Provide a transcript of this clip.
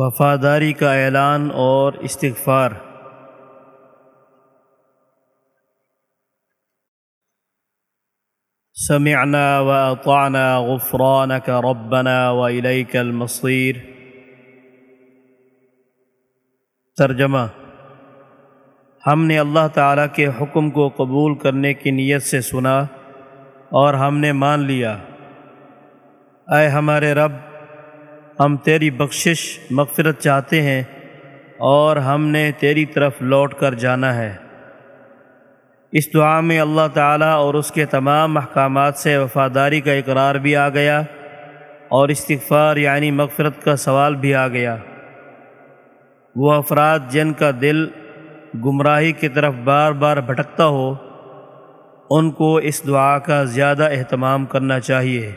وفاداری کا اعلان اور استغفار۔ سمعنا واطعنا غفرانك ربنا واليك المصير۔ ترجمہ۔ ہم نے اللہ تعالیٰ کے حکم کو قبول کرنے کی نیت سے سنا اور ہم نے مان لیا۔ اے ہمارے رب ہم تیری بخشش مغفرت چاہتے ہیں اور ہم نے تیری طرف لوٹ کر جانا ہے۔ اس دعا میں اللہ تعالیٰ اور اس کے تمام احکامات سے وفاداری کا اقرار بھی آ گیا اور استغفار یعنی مغفرت کا سوال بھی آ گیا۔ وہ افراد جن کا دل گمراہی کی طرف بار بار بھٹکتا ہو، ان کو اس دعا کا زیادہ اہتمام کرنا چاہیے۔